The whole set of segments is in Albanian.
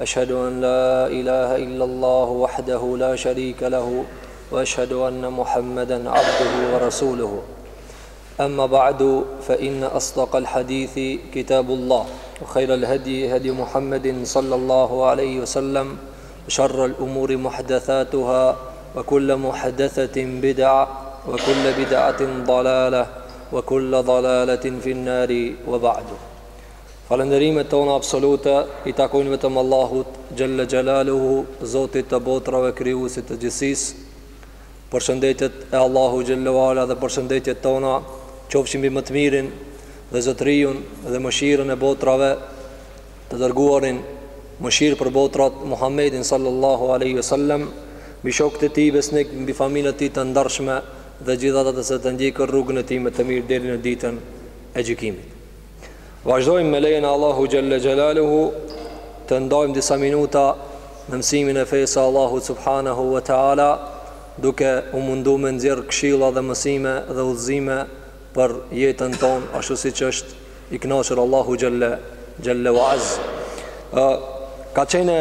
أشهد أن لا إله إلا الله وحده لا شريك له وأشهد أن محمدا عبده ورسوله أما بعد فإن أصدق الحديث كتاب الله وخير الهدي هدي محمد صلى الله عليه وسلم شر الأمور محدثاتها وكل محدثة بدعة وكل بدعة ضلالة وكل ضلالة في النار وبعده Falënderimet tona absolute i takojnë vetëm Allahut xhelle xhelaluhu, Zotit të botrave, krijuesit të gjithësisë. Përshëndetjet e Allahut xhelle wala dhe përshëndetjet tona qofshin mbi më të mirin dhe zotëriun dhe mëshirën e botrave, të dërguarin mëshirë për botrat Muhammedin sallallahu alaihi wasallam, mbi shokët e tij besnik, mbi familjen e tij të ndershme dhe gjithë ata të cilët e ndjekën rrugën e tij me të mirë deri në ditën e gjykimit. Vazhdojmë me lejen e Allahu xhalla xhalaluhu të ndajmë disa minuta në mësimin e fesë së Allahut subhanahu wa taala duke u mundu me nxjerr këshilla dhe mësime dhe udhëzime për jetën tonë ashtu siç është i kënaqur Allahu xhalla xhalla wa az. Ka qenë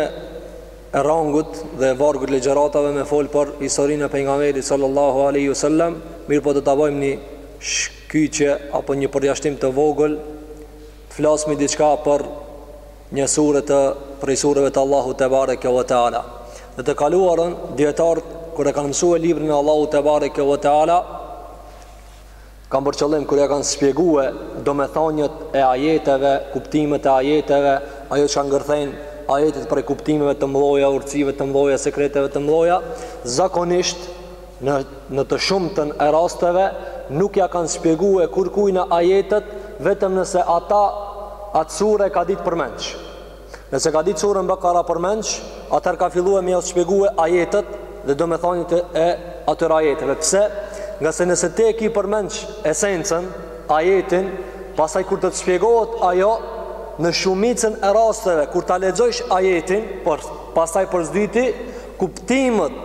e rangut dhe e vargut legjëratave me fol për historinë e pejgamberit sallallahu alaihi wasallam, mirëpo do ta bëjmë një Kyçje apo një përjashtim të vogël, të flasmi diçka për një sure prej sureve të Allahut te bareke ve teala. Në të kaluarën dietart kur e kanë mësue librin e Allahut te bareke ve teala kam për qëllim kur i kanë shpjegue domethëniet e ajeteve, kuptimet e ajeteve, ajo çka ngërthejnë ajetet prej kuptimeve të mëdha, urtësive të mëdha, sekreteve të mëdha, zakonisht Në në të shumtën e rasteve nuk ja kanë shpjegue kurrkujna ajetet vetëm nëse ata atë sure e ka ditë përmendsh. Nëse ka ditë surën Bekara përmendsh, atëherë ka fillue me ja shpjegue ajetet dhe domethëniet e atyre ajeteve. Pse? Ngase nëse ti e ki përmendsh esencën, ajetin, pastaj kur të të shpjegohet ajo, në shumicën e rasteve kur ta lexojsh ajetin pastaj për s'dyti, kuptimet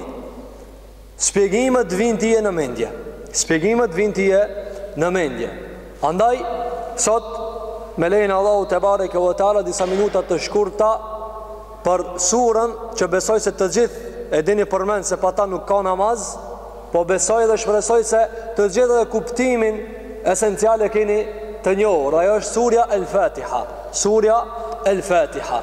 Shpjegimet të vijnë tyje në mendje Shpjegimet të vijnë tyje në mendje Andaj, sot Me lejen e Allahut te bareke ve teala Disa minuta të shkurta Për surën që besoj se të gjithë E dini përmendsh se pa ta nuk ka namaz Po besoj dhe shpresoj se Të gjithë edhe kuptimin Esencial e kini të njohur Ajo është surja El Fatiha Surja El Fatiha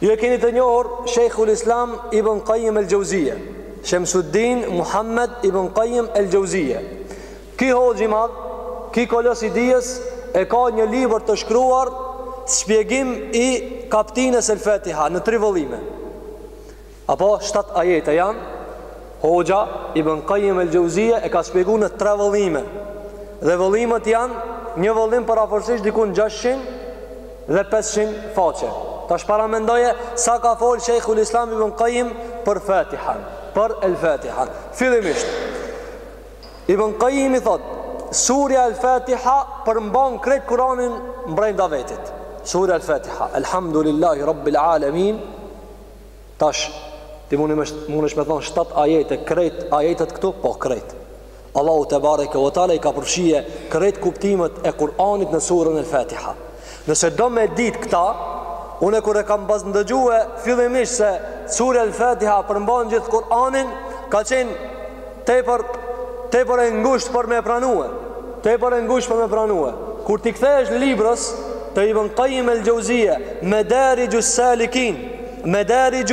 Ju e keni të njohur Sheikhul Islam Ibn Qayyim al-Jauziyje, Shamsuddin Muhammad Ibn Qayyim al-Jauziyje. Ky hoxh i madh, ky kolos i dijes e ka një libër të shkruar shpjegim i kaptinës El Fatiha në tri vëllime. Apo shtat ajete janë Hoxha Ibn Qayyim al-Jauziyje e ka shpjegu në tre vëllime. Dhe vëllimet janë një vëllim përafërsisht dikun 600 dhe pesëqind faqe. Tash paramendoje sa ka fol Sheikhul Islam Ibn Qayyim për Fatihan, për El Fatihan. Fillimisht Ibn Qayyimi thot, surja El Fatiha përmban krejt Kur'anin mbrenda vetit. Surja El Fatiha, Elhamdulillahi Rabbil Alamin. Tash ti mundesh me thon 7 ajete, krejt ajetet këtu, po krejt. Allahu tebareke ve teala i ka përfshije krejt kuptimet e Kur'anit në surën El Fatiha. Nëse do me ditë këta, unë kur e kam pas ndëgjue fillimisht se surja El Fatiha përmban gjithë Kur'anin, ka qenë tepër tepër e ngushtë për me pranue. Tepër e ngushtë për me pranue. Kur t'i kthehesh librës të Ibn Qayyim el-Jauziyje, Madarij al-Salikin, Madarij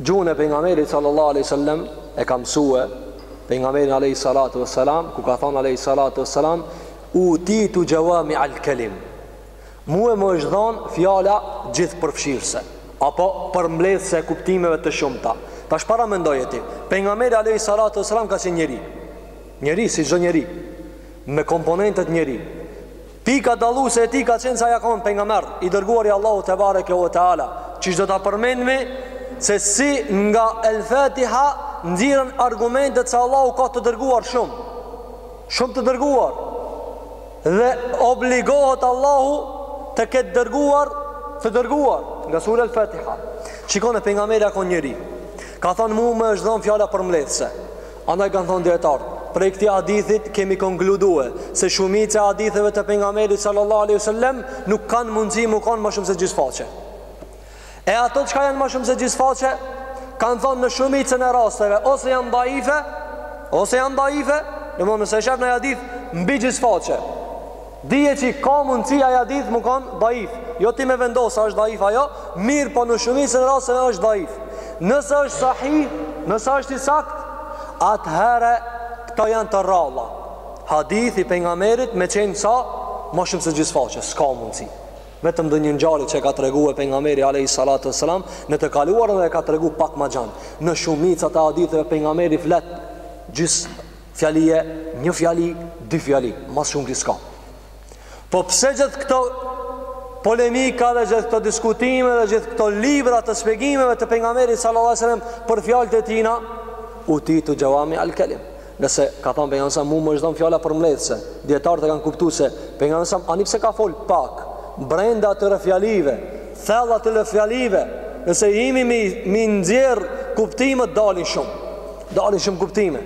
Gjuhën e pejgamberit sallallahu alaihi wasallam e ka mësue pejgamberi alaihi salatu wassalam ku ka thon alaihi salatu wassalam utitu jawami al kalim. Mue më është dhon fjala gjithëpërfshirëse apo përmbledhëse e kuptimeve të shumta. Tash paramendoje ti, pejgamberi alaihi salatu wassalam ka qenë njeri. Njeri si çdo njeri me komponentët njeri. Pika dalluese e tij ka qenë se ai a kon pejgamber i dërguar i Allahut tebareke ve teala, qysh do ta përmendmi se si nga El Fatiha nxirren argumentet se Allahu ka të dërguar shumë. Shumë të dërguar. Dhe obligohet Allahu të ketë dërguar të dërguar nga sura El Fatiha. Shikoni pejgamberi a kon njeri. Ka thonë mu më është dhonë fjala përmbledhse. Andaj kanë thonë dijetarët, prej këtij hadithit kemi konkludue, se shumica e haditheve të pengamerit sallallahu alaihi wasallam nuk kanë mundësi mu kon ma shumë se gjysfaqe. E ato çka janë ma shumë se gjysfaqe, kanë thonë në shumicën e rasteve, ose janë dhaife, ose janë dhaife, domethonë nëse shef naj hadith, mbi gjysfaqe. Dije qi ka mundësi ai hadith mu kon dhaif, jo ti me vendos a është dhaif a jo, mirëpo në shumicën e rasteve është dhaif. Nëse është sahih, nëse është i sakt, atëherë këto janë të rralla. Hadith i pejgamberit me qenë sa ma shumë se gjysfaqe, s'ka mundësi. Vetëm ndonjë ngjarje që e ka tregue pejgamberi alayhi salatu wasalam në të kaluarën dhe e ka tregu pak ma gjanë. Në shumicat e haditheve pejgamberi flet gjys Fjalie një fjali dy fjali mas shumti s'ka po pse gjithë këto polemika dhe gjithë këto diskutime dhe gjithë këto libra të shpjegimeve të pengamerit sallallahu sallam për fjalët e tina utitu jawami al kelim nëse ka thonë pengameri alaihi salam mu më është dhonë fjala përmbledhëse dijetarët e kanë kuptu se pengameri alaihi salam ani pse ka folë pak brenda atyre fjalive thellë atyre fjalive nëse hijmi mi nxjerrë kuptimet dalin shumë Dalin shumë kuptime.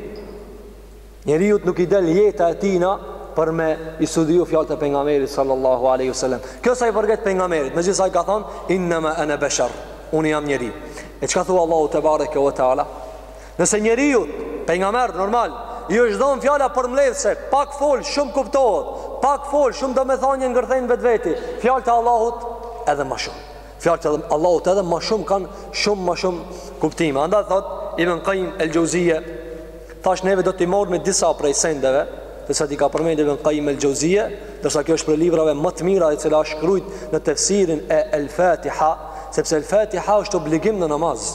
Njeriut nuk i del jeta e tina për me i studiu fjalët e pejgamberit sallallahu alaihi wasallam. Kjo sa i përket pejgamberit, megjithëse ai ka thonë inna ma ana bashar, unë jam njeri. E çka thu Allahu tebareke ve teala? Nëse njeriu pejgamber normal, i është dhonë fjala përmbledhse, pak fol, shumë kuptohet, pak fol, shumë domethënie ngërthejnë vetveti. Fjalët e Allahut edhe ma shumë. Fjalët e Allahut edhe ma shumë kanë shumë më shumë kuptime. Andaj thot Ibn Qayyim el-Jauziye, tash neve do t'i marrim disa prej sendeve, të cilat i ka përmendur Ibn Qayyim el-Jauziye, ndërsa kjo është prej librave ma të mira e cila është shkrujt në tefsirin e El-Fatiha, sepse El-Fatiha është obligim në namaz.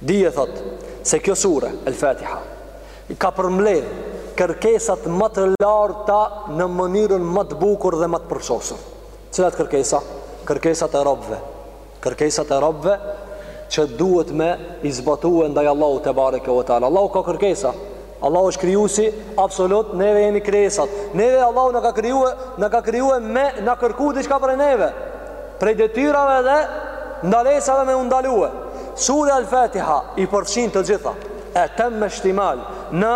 Dije thotë se kjo sure, El Fatiha, ka përmbledh kërkesat ma të larta në mënyrën ma të bukur dhe ma të përsosur. Cilat kërkesa? Kërkesat e robëve. Kërkesat e robëve që duhet me i zbatue ndaj Allahu tebareke ue teala. Allahu ka kërkesa, Allahu është krijuesi absolut, neve jemi krijesat. Neve Allahu na ka krijuar, na ka krijue me na kërku diçka prej neve. Prej detyrave dhe ndalesave me u ndalue. Sura Al-Fatiha i përfshin të gjitha. Etemme shtimal, në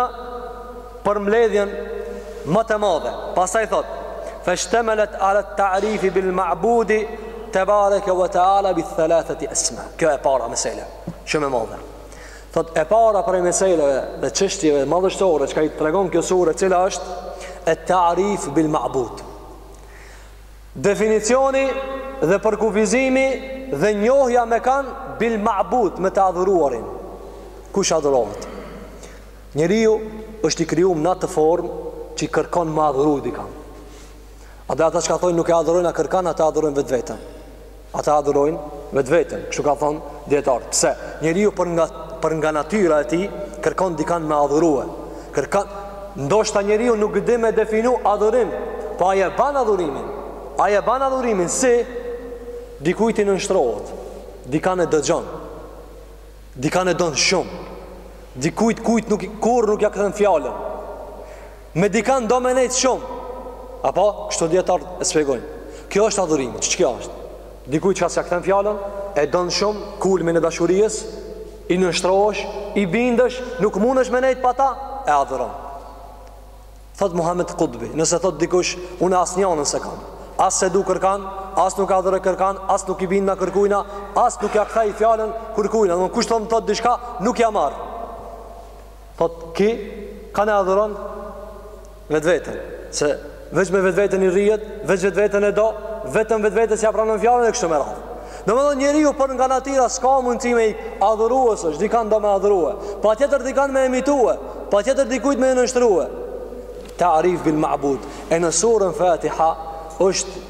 përmbledhjen ma të madhe. Pastaj thot: "Fashtamalat ala at-ta'rif bil ma'bud tabaraka wa ta'ala bi thalathati asma." Kjo e para mesele. Shumë e madhe. Thotë e para prej meseleve dhe çështjeve madhështore çka i tregon kjo sure, cila është et-ta'rif bil ma'bud. Definicioni dhe përkufizimi dhe njohja me kan bil ma'bud me të adhuruarin. Kush adhurohet? Njeriu është i krijum në atë formë që kërkon me adhuru dikan. Edhe ata çka thonë nuk e adhurojmë askërkan, ata adhurojnë vetveten. Ata adhurojnë vetveten, kështu kanë thonë dijetarët. Pse? Njeriu për nga për nga natyra e tij kërkon dikan me adhurue. Kërkon ndoshta njeriu nuk di me definu adhurim, po ai e ban adhurimin. Ai e ban adhurimin si dikujt i nënshtrohet, dikan e dëgjon. Dikan e don shumë. Dikujt kujt nuk kurr nuk ja kthen fjalën. Me dikan do me nejtë shumë A po, kështu dijetarët e shpjegojnë Kjo është adhurim, ç' ç'kjo është? Dikuj çka s'ja kthen fjalën E don shumë, kulmin e dashurisë I nënshtrohesh, i bindesh Nuk mundesh me nejtë pa ta E adhuron Thot Muhammed Kutbi, nëse thot dikush Unë asnjanën s'e kam As s'e du kërkan, as nuk adhuroj kërkan As nuk i bindna kërkujna As nuk ja kthej fjalën kërkujna Kush t'thon thot diçka, nuk ja marr Thotë, Ky kan e adhuron vetveten, se veç me vetveten i rrihet, veç vetveten e do, vetëm vetvetes ja pranon fjalën e kështu me radhë. Domethënë njeriu për nga natyra s'ka mundësi me ik, adhurues është, dikan do me adhurue. Patjetër dikan me emitue, patjetër dikujt me iu nënshtrue. Ta'rif bil ma'bud. E në surën Fatiha është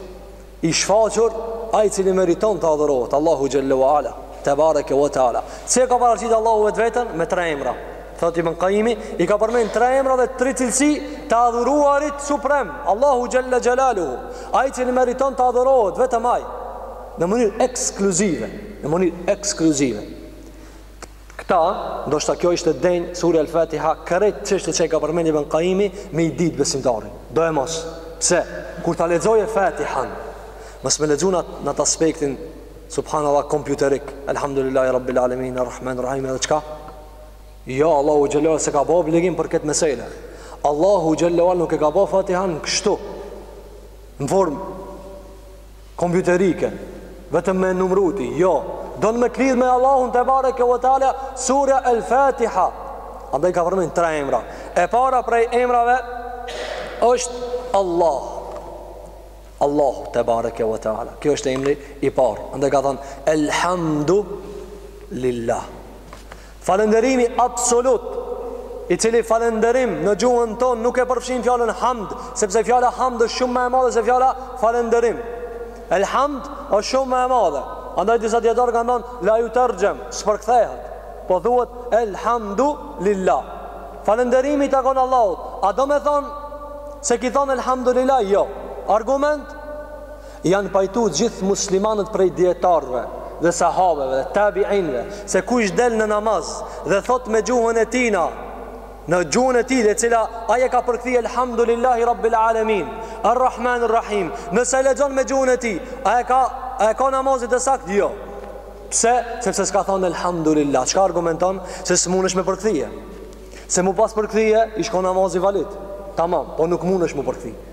I shfaqur, ai i cili meriton të adhurohet, Allahu xhelle ve ala, te bareke ve teala. Si e ka paraqitur Allahu vetveten me tre emra? Thotë Ibn Kajimi, i ka përmend tre emra dhe tre cilësi të adhuruarit suprem, Allahu xhelle xhelaluhu, ai i cili meriton të adhurohet vetëm ai në mënyrë ekskluzive, në mënyrë ekskluzive. Këta, ndoshta kjo ishte denjë surja Al-Fatiha krejt çështjet që i ka përmendë Ibn Kajimi me i ditë besimtari. Doemos. Pse? Kur ta lexoje Fatihan, mos me lexu n'at aspektin subhanallahu kompjuterik, elhamdulillahi rabbil alamin arrahmanir rahim edhe çka? Jo, Allahu xhallahu s'e ka ba obligim për këtë meselë. Allahu xhallahu nuk e ka ba Fatihan kështu. Në formë Kompjuterike Vetëm me e numru ti Jo Don me të lidh me Allahun te bareke u teala Surja El Fatiha Andaj ka përmend tre emra E para prej emrave është Allah Allahu te bareke u teala Ky është emri i parë Andaj ka thënë Elhamdu Lillah Falënderimi absolut, i cili falënderim në gjuhën tonë nuk e përfshin fjalën hamd, sepse fjala hamd është shumë më e madhe se fjala falënderim. El hamd është shumë më e madhe. Andaj disa dijetarë kanë thënë la juterxhem, s'përkthehet. Po thuhet el hamdu lillah. Falënderimi i takon Allahut. A domethonë se ki thonë elhamdulillah? Jo. Argument? Janë pajtu gjithë muslimanët prej dijetarëve dhe sahabeve dhe tabiinëve se kush del në namaz dhe thot me gjuhën e tina në gjuhën e tij e cila ai e ka përkthy elhamdulillahi rabbil alamin arrahmanir rahim nëse lexon me gjuhën e tij a e ka a e ka namazin të saktë jo pse sepse s'ka thënë elhamdulillah çka argumenton se s'munesh me përkthye se m'u pas përkthye i shkon namazi valid tamam po nuk mundet m'u përkthy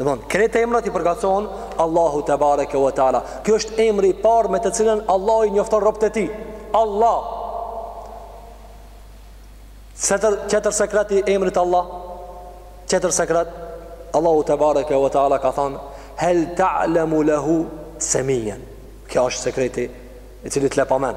Domthon, krejt emrat i përgjasohen Allahut te bareke ve teala. Ky është emri i parë me të cilën Allahu i njofton robët e tij. Allah. Tjetër tjetër sekret i emrit Allah. Tjetër sekret Allahu te bareke ve teala ka thënë hel ta'lemu lehu semijjen. Ky është sekreti i cili të lepamen.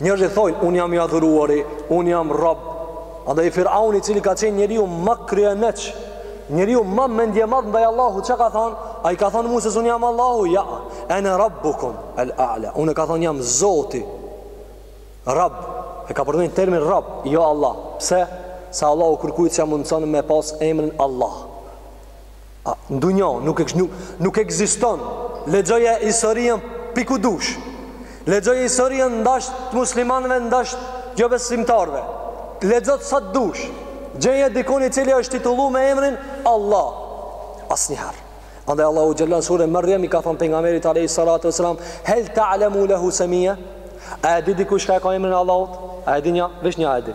Njerëzit thonë, unë jam i adhuruari, unë jam Rab. Andaj Firauni i cili ka qenë njeriu ma kryeneç, njeriu ma mendjemadh ndaj Allahu, çka ka thonë? A i ka thonë Musës, unë jam Allahu? Ja, ana rabbukum al-a'la. Unë ka thonë jam Zoti. Rab, e ka përmendur termin Rab, jo Allah. Pse? Se Allahu kërkujt s'ja mundson me pas emrin Allah. A, ndonjo, nuk, nuk, nuk ekziston. Lexoje historinë pi ku dush. Lexoje historinë n'dash të muslimanëve, n'dash të jobesimtarëve. Lexo sa të dush. Gjeje dikon i cili është titullu me emrin Allah. Asnjëherë. Andaj Allahu xhel-le në suren Merjem i ka thonë pejgamberit alejhi salatu ue selam Hel ta'lemu lehu semije A e di dikush kah e ka emrin e Allahut A e di një, veç një a e di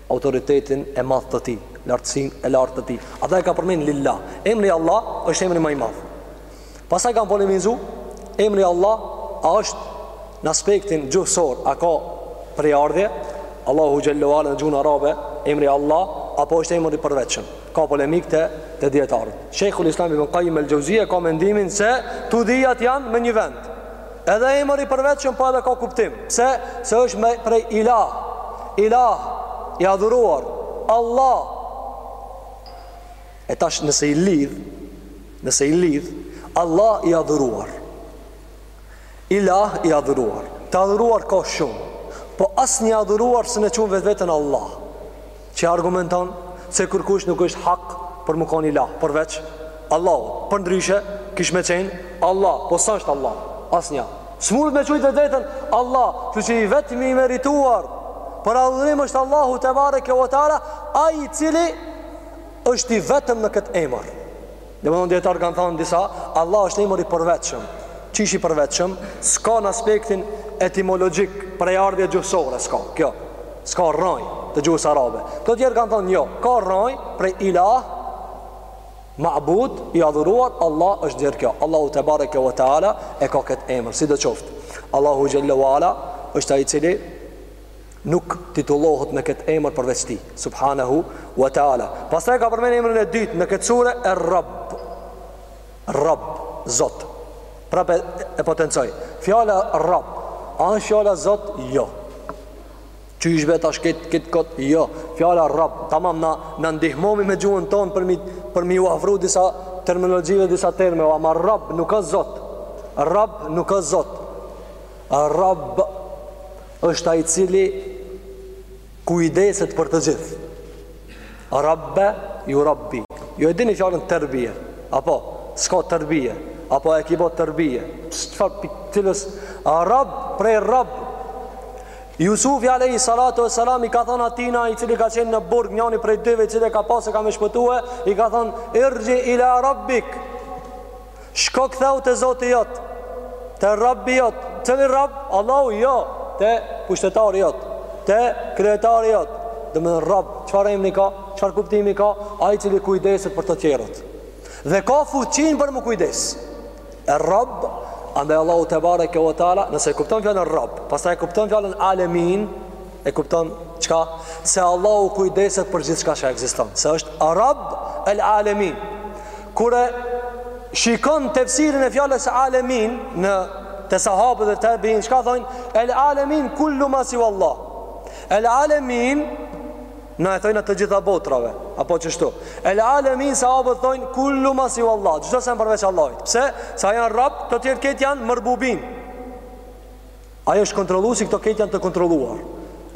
autoritetin e madh të Tij, lartësinë e lartë të Tij. Ata e ka përmend Lillah. Emri Allah është emri më i madh. Pastaj kanë polemizu, emri Allah a është në aspektin gjuhësor, a ka prejardhje, Allahu xhel-le ue ala në gjuhën arabe, emri Allah, apo është emër i përveçëm. Ka polemikë te, te dijetarët. Shejhul Islam Ibn Kajim el Xheuzije ka mendimin se të dyjat janë me një vend. Edhe emër i përveçëm po edhe ka kuptim. Se, se është me prej ilah. Ilah i adhuruar. Allah. E tash nëse i lidh, nëse i lidh, Allah i adhuruar. Ilah i adhuruar. Të adhuruar ka shumë. Po asnjë adhuruar s'e ka qujt vetveten Allah. që argumenton se kërkush nuk është hak për mu kon ilah përveç Allahut përndryshe kish me qen Allah po s'asht Allah asnja s'munet me qujt vetveten Allah që që i vetëmi i merituar për adhurim është Allahu tebareke ue teala ai i cili është i vetëm në këtë emër Domethënë dijetarë kanë thënë disa, Allah është emër i përveçëm. Qysh i përveçëm, s'ka në aspektin etimologjik, prejardhje gjuhësore, s'ka. Kjo s'ka rrënjë të gjuhës arabe. Të tjerë kanë thënë jo, ka rrënjë prej ilah, ma'bud, i adhuruar, Allah është gjer kjo. Allahu tebareke ve teala e ka këtë emër, sidoqoftë. Allahu xhel-le ue ala është ai i cili Nuk titullohet me këtë emër përveç Tij, subhanehu ue teala. Pastaj e ka përmend emrin e dytë në këtë sure, Er-Rabb. Rabb, Zot. Prapë e potencoj. Fjala Rabb, a është fjala Zot? Jo. Qysh be tash këtë këtë kot? Jo. Fjala Rabb, tamam na na ndihmohmi me gjuhën tonë për m'i për m'iu afru disa terminologjive, disa termeve, ama Rabb nuk asht Zot. Rabb nuk asht Zot. Rabb është ai i cili kujdeset për të gjithë. Rabbe jurabbi. Ju e dini fjalën terbije. Apo, s'ka terbije. Apo e ki bo terbije. S'fa piktilës. Rab, prej rab. Jusufi alejhi salatu ve selam i ka thonë atina i cili ka qenë në burg njani prej dyve i cili ka pasë e ka me shpëtu. I ka thonë, irxhi ila rabbik. Shko ktheu te Zoti jot, te Rabbi jot. Cili Rabb? Allahu jo, te pushtetari jot, te krijetari jot. Domethonë Rabb, çfarë emri ka? Çfarë kuptimi ka? Ai i cili kujdeset për të tjerët. Dhe ka fuqinë për m'u kujdes. E Rabb, andaj Allahu tebareke ve teala, nëse e kupton fjalën Rabb, pastaj e kupton fjalën Alemin, e kupton çka? Se Allahu kujdeset për gjithçka që ekziston. Se është Rabb el Alemin. Kur e shikon tefsirin e fjalës Alemin në te sahabët dhe tabiin, çka thojnë? El Alemin kullu ma siwa Allah. El Alemin Na e thojna të gjitha botrave Apo qështu El alemin sahabët thojnë Kullu ma siwa Allah Çdo sen përveç Allahit Pse? Se ai âsht rab Këto tjerëkët janë merbubin Ai është kontrollusi këto tjerëkët janë të kontrolluar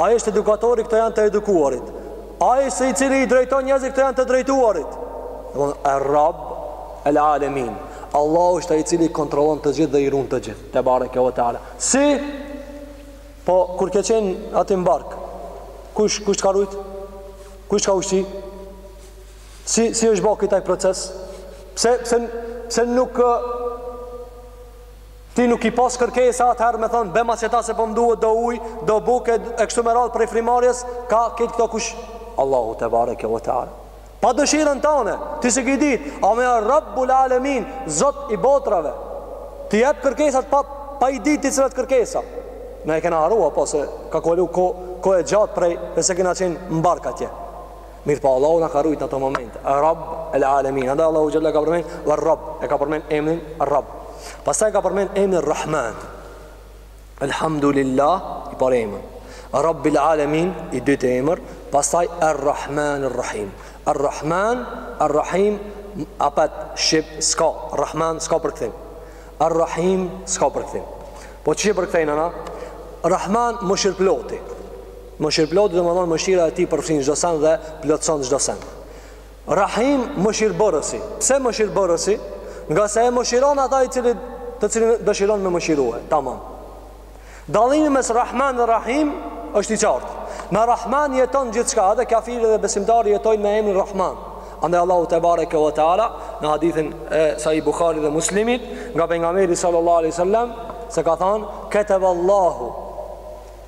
Ai është edukatori këto janë të edukuarit Ai është i cili i drejton njerëzit këto janë të drejtuarit E rab El alemin Allahu është ai cili kontrollon të gjithë dhe i runë të gjithë Tebareke ve teala Si Po kur ke qenë aty n'bark Kush, kush të ka rujt Kush të ka ushqy Si, si është bo ky taj proces Pse, pse, pse nuk Ti nuk ki pas kërkesa atëherë me thonë bema qeta se po m'duhet do ujë, do bukë e kështu me radhë prej frymarrjes, ka këtë këto kush? Allahu tebareke ve teala. Pa dëshirën tane, ti s'e ki ditë, ama rabbul alemin, zot i botrave, t'i jep kërkesat pa, pa i ditë ti cilat kërkesa. Ne e kena harru, po se ka kalu ko, kohë e gjatë prej, e se kena qenë n'bark atje. Mirpo Allahu na ka rujt në ato momente. Rabb el Alemin. Andaj Allahu xhelle e ka përmend Rabb, e ka përmend emrin Rabb. Pastaj ka përmend emrin Rahman. Elhamdulillah i parë emër. Rabb el Alemin i dytë emër, pastaj Er Rahman er Rahim. Er Rahman er Rahim apet shqip s'ka Rahman s'ka përkthim. Er Rahim s'ka përkthim. Po si e përkthejna na? Rahman mëshirëploti. Mëshirëplotë domethënë mëshira e tij përfshin çdo send dhe plotëson çdo send. Rahim mëshirëbërësi. Pse mëshirëbërësi? Ngase e mëshiron ata i cili të cilin dëshiron me mëshirue. Tamam. Dallimi mes Rahman dhe Rahim është i qartë. Me Rahman jeton gjithçka, edhe kafiri dhe besimtari jetojnë me emrin Rahman. Andaj Allahu tebareke ve teala në hadithin e Sahih Buhari dhe Muslimit nga pejgamberi sallallahu alejhi ve selem se ka thënë Allahu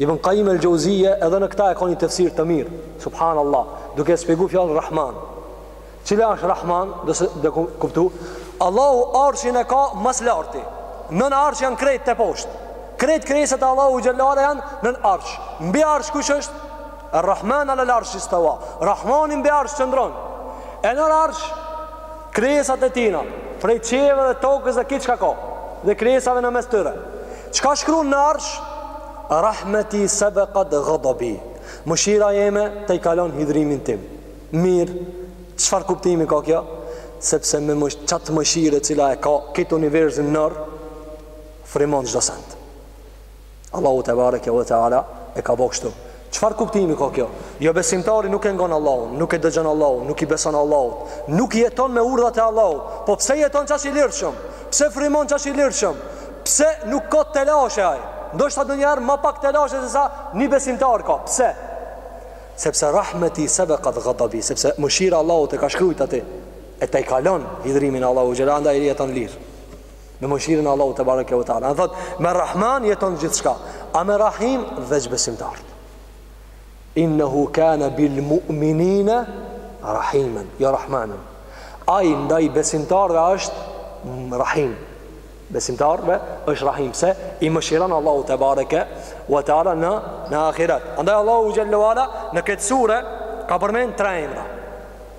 Ibn Qayyim el-Jawziyja edhe në këtë e ka një tefsir të mirë, subhanallah, duke shpjeguar fjalën Rahman. Cila është Rahman, do të kuptu, Allahu arshin e ka ma së larti. Nën arsh janë krejt te poshtë. Krejt krijesat e Allahu xhallahu janë nën arsh. Mbi arsh kush është? Rahman alal-arsh istawa. Rahmani mbi arsh qëndron. E nën arsh Krijesat e Tijna, prej qiejve dhe tokës dhe krejt çka ka, dhe krijesave në mes tyre. Çka shkrun në Arsh? Rahmeti sabaqat ghadabi. Mëshira jeme e tejkalon hidhrimin tim. Mirë, çfarë kuptimi ka kjo? Sepse me m, çat mëshirë e cila e ka këtë universin nër, frymon çdo send. Allahu tebareke ve teala e ka bo kështu. Çfarë kuptimi ka kjo? Jobesimtari nuk e ngon Allahun, nuk e dëgjon Allahun, nuk i beson Allahut, nuk jeton me urdhat e Allahut. Po pse jeton çash i lirshëm? Pse frymon çash i lirshëm? Pse nuk ka telashe ai? Ndoshta ndonjëherë ma pak telashe se sa një besimtar ka. Pse? Sepse rahmeti sabaqat ghadabi, sepse mëshira e Allahut e ka shkrujt ati e tejkalon hidhrimin e Allahu xhela andaj jeton lirë. Me mëshirën e Allahut tebareke ve teala. Ai thot, me Rahman jeton gjithçka, a me Rahim veç besimtarët. Innehu kana bil mu'minina rahiman, jo Rahmanen. Ai ndaj besimtarëve është Rahim. Besimtarëve është Rahim se i mëshiron Allahu tebareke ve teala në në ahiret. Andaj Allahu xhelle ve ala në këtë sure ka përmend tre emra.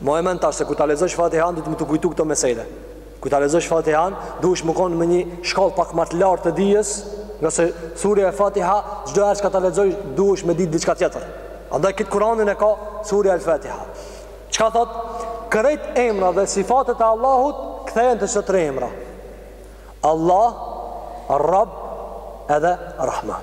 Maje n'men tash se kur ta lexosh Fatihan duhet m'u t'u kujtu këto mesele. Kur ta lexosh Fatihan, duhesh me kon me një shkallë pak ma të lartë të dijes, ngase surja el Fatiha çdo herë çka ta lexosh duhesh me ditë diçka tjetër. Andaj këtë Kur'anin e ka surja Al-Fatiha. Çka thot? Krejt emra dhe sifatet e Allahut kthehen te çto tre emra. Allah, Rabb edhe Rahman.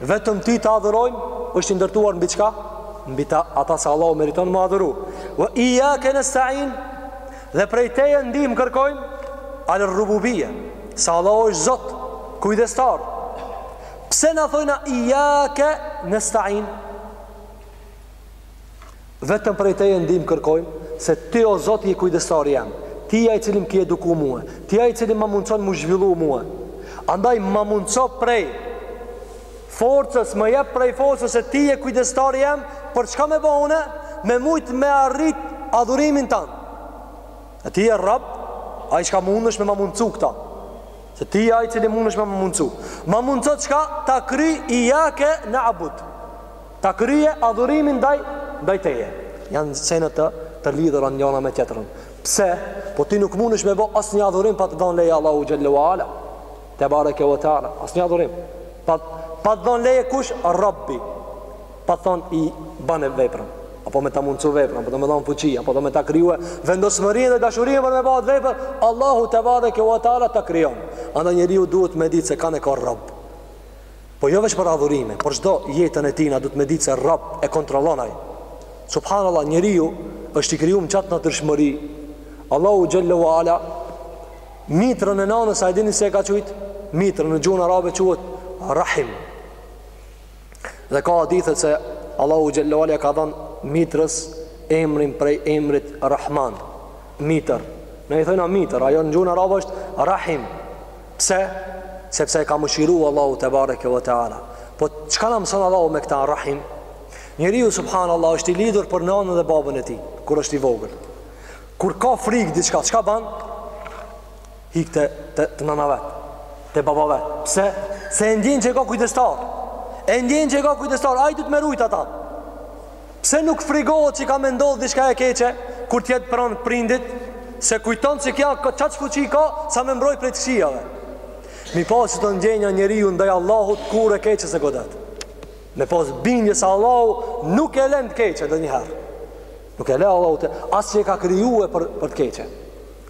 Vetëm ty të adhurojmë është i ndërtuar mbi çka? Mbi ta'ata se Allahu meriton m'u adhuru. Wa iyyaka nasta'in. Dhe prej teje ndihmë kërkojmë al rububia. Se Allahu është Zot, kujdestar. Pse na thojna iyyaka nasta'in? Vetëm prej Teje ndihmë kërkojmë, se Ti o Zot je kujdestari jem, Ti je ai i cili më ki eduku mua, Ti je ai i cili ma mundson m'u zhvillu mua. Andaj ma mundso prej forcës, më jep prej forcës se Ti je kujdestari jem, për çka me bo une, me mujt me arrit adhurimin Tan. E Ti je Rabb, ai çka mundesh me ma mundsu këta, se Ti je ai i cili mundesh me ma mundsu. Ma mundso çka, ta kryj Ijake na'budu. Ta kryejë adhurimin ndaj, ndaj Teje. Janë sene të, të lidhura njëra me tjetrën. Pse? Po ti nuk mundesh me ba asnjë adhurim pa të dhanë leje Allahu xhelle u ala. Te bareke u teala, asnjë adhurim. Pa, pa të dhanë leje kush? Rabbi. Pa të thanë bane veprën. Apo me ta mundsu veprën, apo me të dhanë fuqi, apo me ta kriju vendosmërin dhe dashurinë për me ba atë vepër, Allahu te bareke u ala ta krijon. Andaj njeriu duhet me ditë se ka, e ka Rabb. Po jo veç për adhurime, por çdo jetën e tij na duhet me ditë se Rab e kontrollon ai. Subhanallahu njeriu është i krijuar me çat natyrshmëri. Allahu xhallahu ala mitrën e nanës a e dini se e ka qujt mitrën në gjuhën arabe quhet rahim. Dhe ka hadithe se Allahu xhallahu ala i ka dhanë mitrës emrin prej emrit Rahman. Mitër. Na i thojna mitër, ajo në gjuhën arabe është rahim. Pse? Sepse e ka mëshiru Allahu te bareke ve teala. Po çka na mëson Allahu me këtë Rahim? Njeriu subhanallahu është i lidhur për nanën dhe babën e tij kur është i vogël. Kur ka frikë diçka, çka ban? Ik te te, te nana vet, te baba vet. Pse? Se e ndjen që e ka kujdestar. E ndjen që e ka kujdestar, ai do të me rujt ata. Pse nuk frigohet që ka me ndodhë diçka e keqe, kur të jetë pranë prindit, se kujton që kja qaq fuqi ka, sa me mbroj prej të këqijave. Me i pas qito ndjenja njeriu ndaj Allahut, kur e keqe se godet. Me pas bindje se Allahu nuk e len të keqen ndonjëherë. Nuk e le Allahu të, as që e ka krijue për, për të keqe.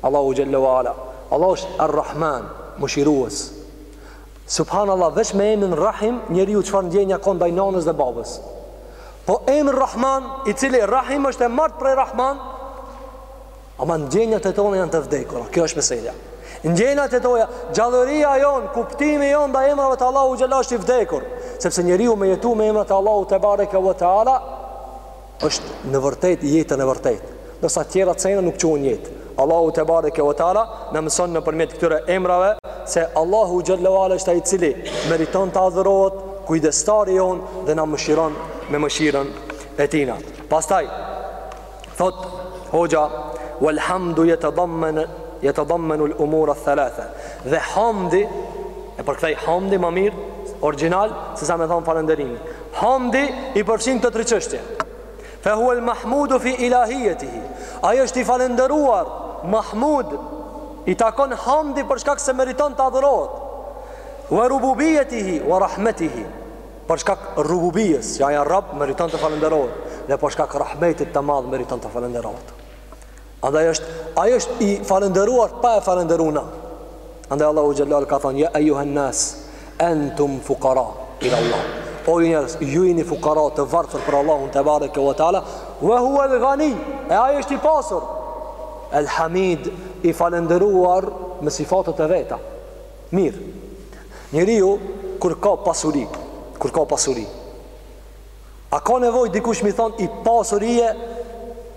Allahu xhelle wa ala. Allahu është arrahman, mëshirues. Subhanallah veç me emrin Rahim njeriu çfarë ndjenja ka ndaj nanës dhe babës. Po emri Rahman, i cili Rahim është e marrë prej Rahman, ama ndjenjat e tona janë të vdekura. Kjo është meselja. Ndjenjat e tona, gjallëria jonë, kuptimi jonë ndaj emrave të Allahu xhelle është i vdekur, sepse njeriu me jetu me emrat e Allahu te bareke ve teala, Është në vërtetë jetën e vërtetë, ndërsa tjera sene nuk quhen jetë. Allahu te bareke ve teala na mëson nëpërmjet këtyre emrave se Allahu xhallahu ala është ai i cili meriton të adhurohet, kujdestari jonë dhe na mëshiron me mëshirën e tina. Pastaj thotë hoxha walhamdu yatadamman yatadamman al umur al thalatha. Dhe hamdi e përkthej hamdi ma mirë origjinal sesa me thanë falënderimi. Hamdi i përfshin këto tri çështje. Fa huwa al-mahmudu fi ilahiyatihi. Ai është i falënderuar, Mahmud i takon hamdi për shkak se meriton të adhurohet. Wa rububiyatihi wa rahmatihi. Për shkak rububiyes, që ai a Rabb, meriton të falënderohet dhe për shkak rahmetit të madh meriton të falënderohet. Andaj është, ai është i falënderuar pa e falenderu na. Andaj Allahu xhallahu ka thënë ja ayuhan nas antum fuqara ila Allah. O ju njerëz, ju jeni fuqara të varfër për Allahun te bareke ve teala, wa huwa al-ghani. E ai është i pasur. El-Hamid i falënderuar me sifatet e veta. Mirë. Njeriu kur ka pasuri, kur ka pasuri, A ka nevojë dikush m'i thonë i pasur je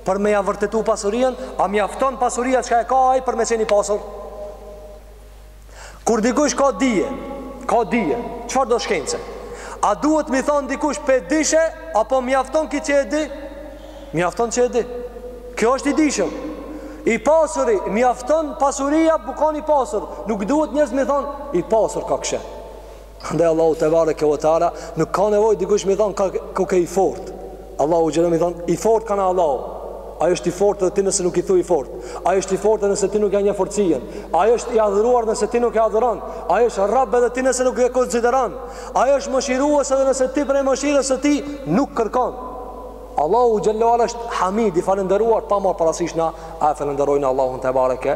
për me ia vërtetu pasurinë, a mjafton pasuria çka e ka ai për me qenë i pasur? Kur dikush ka dije, ka dije, çfarë do shkence? A duhet m'i thonë dikush pe dishe apo mjafton ki që e di? Mjafton që e di. Ky është i dijshëm. I pasuri, mjafton pasuria, me kon i pasur. Nuk duhet njerëz m'i thonë i pasur koke. Andaj Allahu te bareke ve teala nuk ka nevojë dikush m'i thonë koke i fortë. Allahu xhelalu m'i thonë i fortë koka Allahu. Ai është i fortë edhe ti nëse nuk i thu i fortë. Ai është i fortë nëse ti nuk ia njeh forcën. Ai është i adhuruar nëse ti nuk e adhuron. Ai është Rabb edhe ti nëse nuk e konsideron. Ai është mëshirues edhe nëse ti prej mëshirës së tij nuk kërkon. Allahu xhelalu është Hamid i falënderuar pa marrë parasysh na a e falënderojmë Allahun te bareke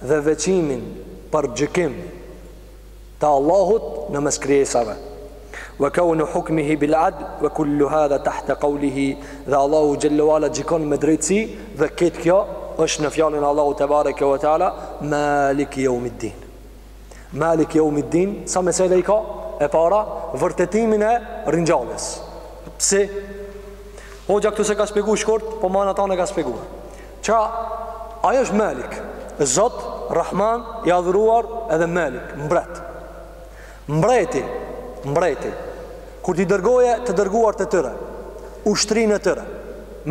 dhe veçimin për gjykim të Allahut në mes krijesave. Wa kaunu hukmihi bil adl wa kullu hadha tahta qawlihi dhe Allahu xhallahu ala gjykon me drejtësi dhe këtë kjo është në fjalën e Allahut te bareke ve teala malik yawmiddin. Malik yawmiddin sa mesele i ka e para vërtetimin e ringjalljes. Pse? Hoxha këtu s'e ka shpjeguar shkurt, po mana ta ka shpjeguar. Ça Ai është Malik, Zot, Rahman, i Adhuruar edhe Malik, Mbret. Mbreti, Mbreti, kur t'i dërgoje të dërguart e tyre, ushtrinë e tyre,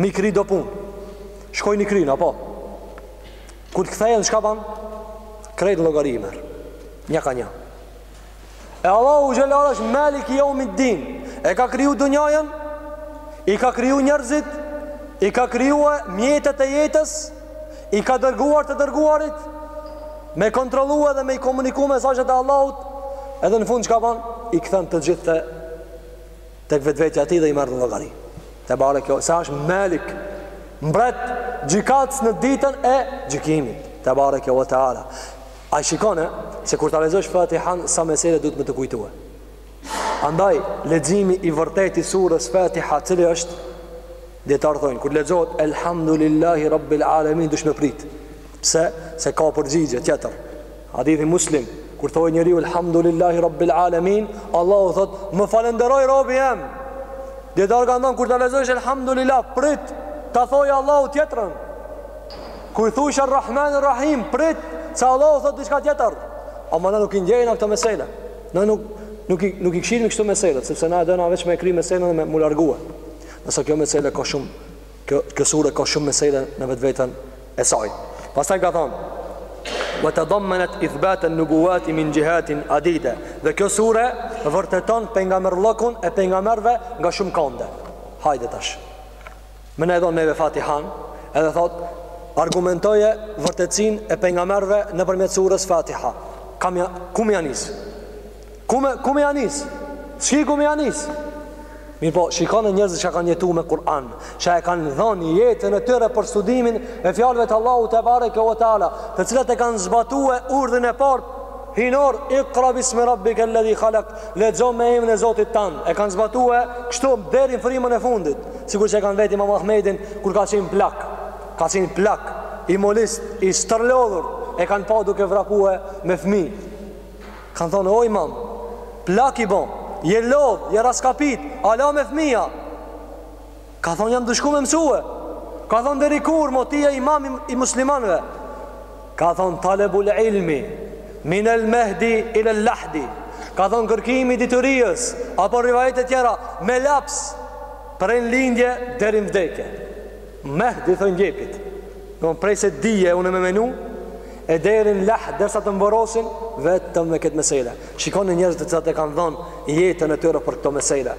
m'i kry do punë, shkojnë i kryjnë, apo? Kur të kthejen, çka ban? Krejt në llogari i merr, nja ka nja. E Allahu xhelle është Malik i jeumiddin. E ka kriju dunjanë, i ka kriju njerëzit, i ka kriju mjetet e jetës, i ka dërguar të dërguarit, me kontrollu edhe me i komuniku mesazhet e Allahut, edhe në fund çka ban, i kthen të gjithë te vetvetja e tij dhe i merr në llogari, tebareke, se është Malik, mbret gjykatës në ditën e gjykimit. Tebareke ve teala. A i shikon se kur ta lexosh Fatihan sa mesele duhet me të kujtue. Andaj leximi i vërtetë i surës Fatiha, cili është, dijetarët thonë kur lexohet Elhamdulillahi Rabbil Alamin dush me prit. Pse? Se ka përgjigje tjetër. Hadithi Muslim kur thotë njeriu Elhamdulillahi Rabbil Alamin, Allahu thotë, "Më falënderoi robi jem." Dijetarët kanë thonë kur ta lexosh Elhamdulillah, prit ta thotë Allahu tjetrën. Kur i thush Ar-Rahman Ar-Rahim, prit se Allahu thot diçka tjetër. Ama na nuk i ndjejna këto mesele. Na nuk nuk i nuk i kshirim kështu meselet, sepse na e dona veç me e kry meselen e me u largue. Ndërsa kjo mesele ka shumë kjo kjo sure ka shumë mesele në vetveten e saj. Pastaj ka thonë Wa tadammanat ithbat an-nubuwat min jihatin adida. Dhe kjo sure vërteton pejgamberllokun e pejgamberëve nga shumë kënde. Hajde tash. Me na e dhonë neve Fatihan edhe thot argumentoje vërtetësinë e pejgamberëve nëpërmjet surës Fatiha. Kam ja, ku me ja nisë? Ku me ku me ja nisë? S'ki ku me ja nisë. Mirëpo, shikone njerëzit që kanë jetu me Kur'an, që e kanë dhonë jetën e tyre për studimin e fjalëve të Allahut tebareke ve teala, të cilat e kanë zbatue urdhrin e parë hyjnor, Iqra bismi rabbike ledhi khalak, lexo me emrin e Zotit tand. E kanë zbatue kështu deri në frymën e fundit, sikur që e kanë vetë Imam Ahmedin kur ka kenë plak. Ka kenë plak, i molist, i stërlodhur, e kanë pa duke vrapue me fëmijë. Kanë thonë, o imam, plak je bo, je lodh, je raskapit, ala me fëmija. Ka thonë jam duke shku me mësue Ka thonë deri kur mo ti a imam i muslimanve Ka thonë talebul ilmi Minel mehdi ilel lahdi Ka thonë kërkimi i diturisë Apo rivajet e tjera Me laps Prej n'lindje deri n'vdekje Mehd i thojnë gjepit Prej se dije unë me menu E deri n'lahd Dersa të m'vorrosin Vetëm me këtë mesele Shikone njerëzit të cilët e kanë dhonë Jetën e tyre për këto mesele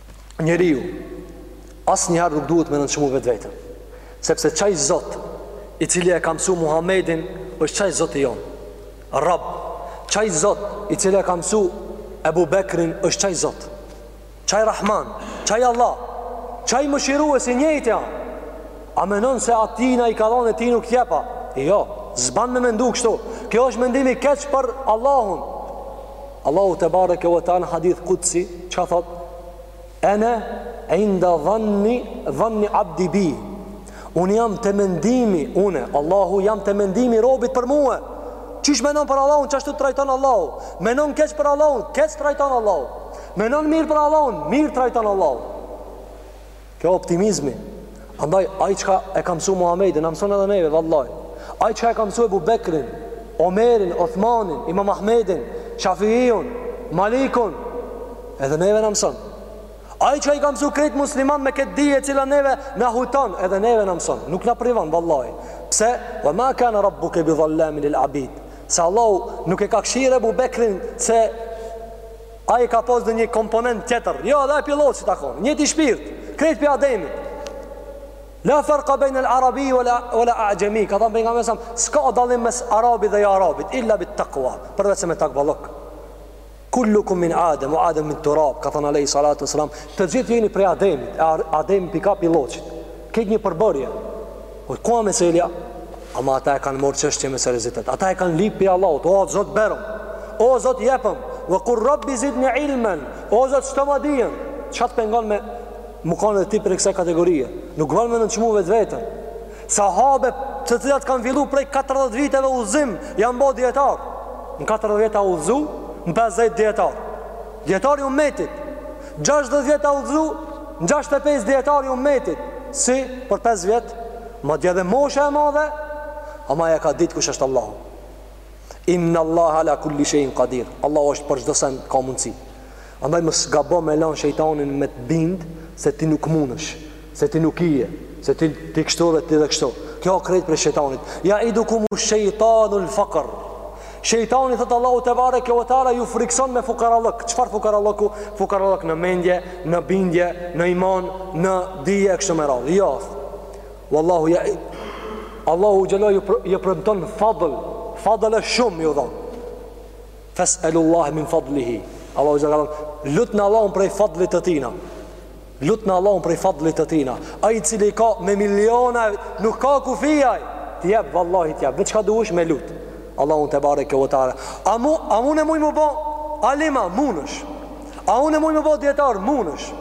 njeriu asnjëherë nuk duhet me nënçmu vetveten. Sepse qaj zot, i cili e ka mësu Muhammedin, është qaj zoti jonë. Rab, qaj zot, i cili e ka mësu Ebu Bekrin, është qaj zot. Qaj Rahman, qaj Allah, qaj mëshiruesi i njëjti a. A menon se atyne i ka dhon e ty nuk t'jep a? Jo, s'ban me mendu kështu. Kjo është mendim i keq për Allahun. Allahu tebareke ve teala hadith kudsi qa thot ana inda dhanni dhanni abdi bi un jam te mendimi une Allahu jam te mendimi i robit për mue. Qysh menon për Allahun, qashtu të trajton Allahu. Menon keq për Allahun, keq t'trajton Allahu. Menon mirë për Allahun, mirë t'trajton Allahu. Kjo optimizmi. Andaj ai çka e ka mësu Muhamedin, na mëson edhe neve vallahi. Ai çka e ka mësu Ebu Bekrin, Omerin, Uthmanin, Imam Ahmedin, Shafiun, Malikun, edhe neve na mëson. Ai që i ka mësu krejt muslimanët me këtë dije e cila neve na huton, edhe neve na mëson. Nuk na privon vallahi. Pse? Wa ma kana rabbuka bi dhallamin lil abid. Se Allahu nuk e ka kshirë Ebu Bekrin se Ai ka pas dhe një komponent tjetër. Jo, edhe pi loçit u kon. Njëjti shpirt, krejt pi Ademit. La farka bejne el arabij ve la, ve la axhemij. Ka thamë pejgameri a.s., s'ka dalim mes arabit dhe jo arabit, illa bit takua, përveç se me takvallëk. Kullukum min Adem, ve Adem min turab, ka thamë alejhi salatu selam, të gjithë jeni prej Ademit, e Ademi pi ka? Pi loçit. Krejt një përbërje U ka meselja Ama ata e kanë marrë çështjen me seriozitet Ata e kanë lyp pi Allahut O Zot banëm O Zot jepëm Ve kul rabbi zidni ilmen O Zot shtoma dijen Çka t'pengon me u kanë edhe ti prej kësaj kategorie Nuk ban me nënçmu vetë vetën Sahabe të cilët kanë fillu prej 40 viteve udhëzim Janë bo dijetar Në 40 vjet u udhëzu Në 50 dijetar Dijetar i umetit Gjashtëdhjetë vjet u udhëzu n'gjashtdhet e pesë dijetar i ummetit, si për pesë vjet, madje edhe mosha e madhe, ama e ka ditë kush është Allahu. Inna Allah ala kulli shay'in qadir. Allahu është për çdo sen ka mundësi. Andaj mos gabo me lan shejtanin me të bind se ti nuk mundesh. se ti nuk je, se ti ti kështu dhe ti dhe kështu. Kjo krejt pi shejtanit. Jaidukumu shejtanul fakr. Shejtani thot Allahu tebareke ve teala ju frikson me fukarallëk. Çfarë fukarallëku? Fukarallëk në mendje, në bindje, në iman, në dije kështu me radhë. Jo. Wallahu ja Allahu xhel-le ju ju premton fadl. Fadl është shumë ju dhon. Fas'alullaha min fadlihi. Allahu xhel-le lutne Allahun prej fadlit të tina. Lutne Allahun prej fadhlit të tina ai i cili ka me miliona nuk ka kufij ai të jep vallahi të jep veç çka duhesh me lut Allahun tebareke ve teala a a un e muj m'u bo alim a munesh a une muj m'u bo dijetar munesh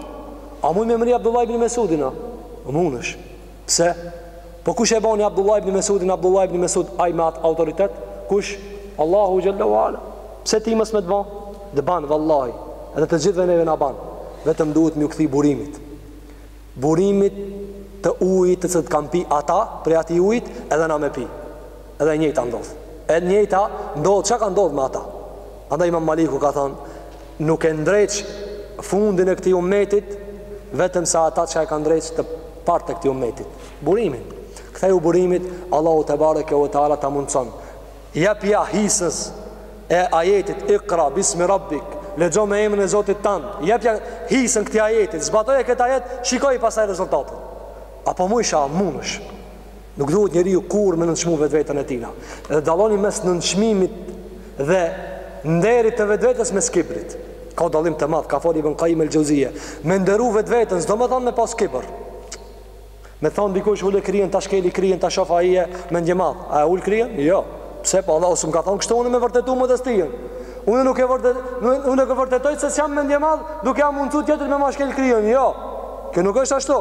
a muj me mri Abdullah ibn Mesudin a munesh Pse? Po kush e boni Abdullah ibn Mesudin Abdullah ibn Mesud ai me atë autoritet? Kush? Allahu xhel-le ve ala. Pse ti mos me t'ba? T'ban vallahi. Edhe të gjithëve neve na ban. Vetëm duhet m'ju kthy burimit. Burimit të ujit të cilit kanë pi ata prej atij ujit edhe na me pi. Edhe e njëjta ndodh. E njëjta ndodh çka ka ndodh me ata. Andaj Imam Maliku ka thënë Nuk e ndreq fundin e këtij ummetit vetëm se ajo çka e ka ndreq të parët e këtij ummetit. Burimin. Ktheju burimit, Allahu tebareke ve teala ta mundson. Jepja hisen e ajetit Iqra bismi rabbik, lexo me emrin e Zotit tënd. Jepja hisen këtij ajetit, zbatoje këtë ajet, shikoj pastaj rezultatet. A po mujsha, munesh. Nuk duhet njeriu kurrë me nënçmu vetveten e tina. Dhe dalloni mes nënçmimit dhe nderit të vetvetes mes kibrit. Ka dallim të madh, ka fol Ibn Qayyim el-Xheuzijje. Me nderu vetveten, s'do të thonë me pas kibër. Me thonë dikush ule kryen, ta shkeli kryen, ta shoh a je mendjemadh. A e ul kryen? Jo. Pse po Allahu s'm'ka thonë kështu unë me vërtetu modestinë. Unë nuk e vërtet, unë nuk e vërtetoj se s'jam mendjemadh, duke ia mundsu tjetrit me ma shkel kryen. Jo. Kjo nuk është ashtu.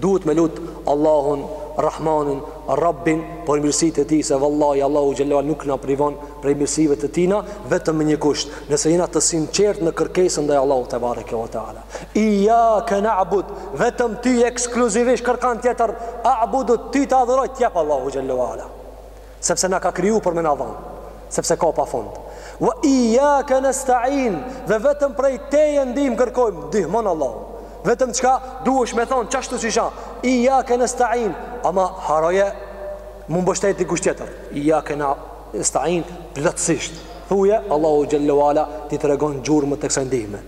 Duhet me lut Allahun, Rahmanin, Rabbin, për mirësitë e tij se vallahi Allahu xhelalu nuk na privon prej mirësive të tina, vetëm me një kusht, nëse jena të sinqertë në kërkesën ndaj Allahut tebareke ve teala. Iyyaka na'bud, vetëm ty ekskluzivisht kërkënd tjetër, a'budu ty të adhuroj, të jep Allahu xhelalu ala. Sepse na ka kriju për me na dhanë, sepse ka pa fund. Wa iyaka nasta'in, dhe vetëm prej teje ndihmë kërkojmë, ndihmon Allahu. Vetëm çka duhesh me thonë qashtu siç a, iyaka nasta'in, ama haroje m'u mbështet dikush tjetër. Iyaka nasta'in plotësisht. Thuje Allahu xhallahu ala t'i tregon gjurmët e kësaj ndihme.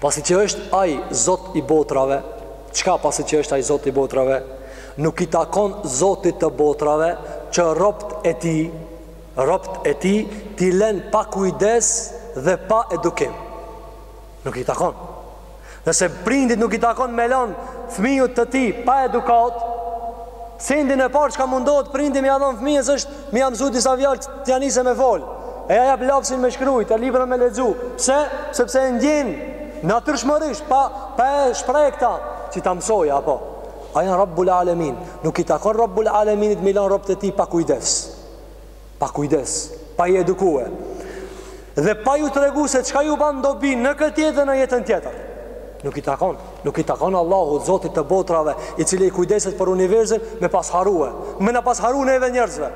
Pasi që është ai Zot i botrave, çka pasi që është ai Zot i botrave, nuk i takon Zotit të botrave që robt e tij, robt e tij t'i len pa kujdes dhe pa edukim. Nuk i takon. Nëse prindit nuk i takon me lën fëmijët të tij pa edukat, sendin e parë çka mundohet prindi me ia dhënë fëmijës është me ia msu disa fjalë t'ia nise me fol e ja jap lapsin me shkrujt e libra me lexu pse? sepse e ndjen natyrshmërisht pa, pa e shpreh këta që ta mësoj a po a jo rabbul alemin nuk i takon rabbul aleminit m'i lan robët e tij pa kujdes pa kujdes pa i edukue Dhe pa ju tregu se çka ju ban dobi në këtë jetë dhe në jetën tjetër. Nuk i takon, nuk i takon Allahu, Zotit të botrave, i cili i kujdeset për universin me pas harue, me na pas haru neve njerëzve.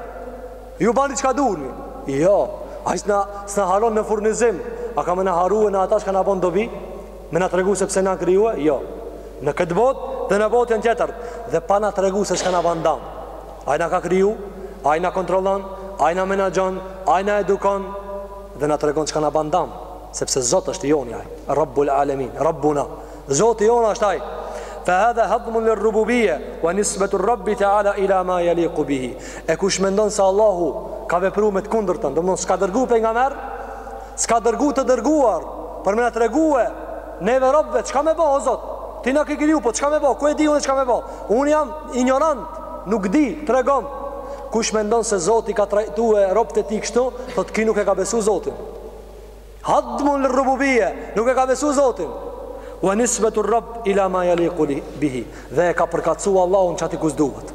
Ju bani çka duhni. Jo, ai s'na s'na haron në furnizim. A ka me na harue në ata çka na bën dobi? Me na tregu se pse na krijua? Jo. Në këtë botë dhe në botën tjetër dhe pa na tregu se çka na ban dam. Ai na ka kriju, Ai na kontrollon, Ai na menaxhon, Ai na edukon dhe na tregon çka na ban dam, sepse Zot është i joni Ai, Rabbul Alemin, Rabbuna, Zoti jonë është Ai. Fa hadha hadmun lirrububiyya wa nisbatu Rabbi ta'ala ila ma yaliqu bihi. E kush mendon se Allahu ka vepru me të kundërtën, domthonë s'ka dërgu pejgamber, S'ka dërgu të dërguar për me na tregue neve robëve çka me bo o Zot. Ti na ke kriju, po çka me bo? Ku e di unë çka me bo? Unë jam injorant, nuk di, tregom. Kush mendon se Zoti ka trajtue robët e tij kështu, thotë ky nuk e ka besu Zotin. Hadmun lirububie, nuk e ka besu Zotin. Wa nisbatu rabb ila ma yaliqu bihi. Dhe e ka përkatësu Allahun çati ku s'duhet.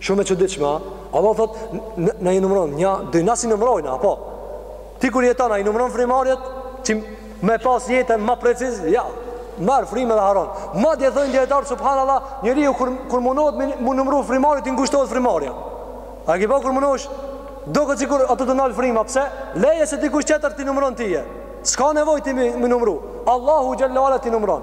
Shumë e çuditshme, a? Allah thot, na i numron, ja, do, na s'i numrojmë, apo? Ti kur jeton, a i numron frymarrjet? Që me pas jetën ma preciz, ja, marr frymën dhe harron. Madje thonë dijetarët, subhanallah, njeriu kur, kur mundohet me mu numru frymarrjet, i ngushtohet frymarrja. A ki pa kur mundohesh, doket sikur ato të nal fryma, pse? Leje se dikush tjetër t'i numron ty. S'ka nevojë ti me numru. Allahu xhel-le ve ala t'i numron.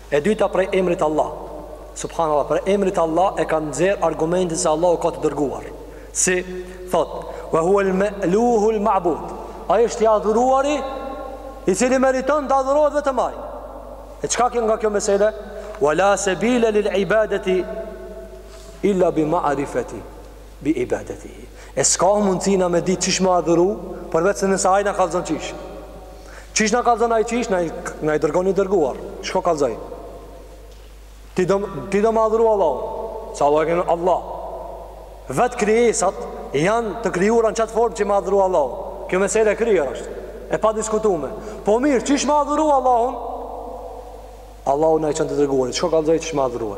E dyta prej emrit Allah. Subhanallah, prej emrit Allah e kanë nxjerr argumentin se Allahu ka të dërguar. Si thot, "Wa huwa al-ma'luhu al-ma'bud." Ai është i adhuruari, i cili meriton të adhurohet vetëm ai. E çka ka nga kjo mesele? Wa la sabila lil ibadati illa bi ma'rifati bi ibadatihi. E s'ka mundësi na me ditë qysh me adhuru, përveç se nëse ai na kallzon qysh. Qysh na kallzon ai qysh na na i dërgon i dërguar. Shko kallzoju. Ti do ti do me adhuru Allahun. Sa Allah e Allah. Vet krijesat janë të krijuara në çat formë që me adhuru Allahun. Kjo mesele e kryer asht. E padiskutume. Po mirë, qysh me adhuru Allahun? Allahu na i çon të dërguarit. Shko kallzoju qysh me adhuru.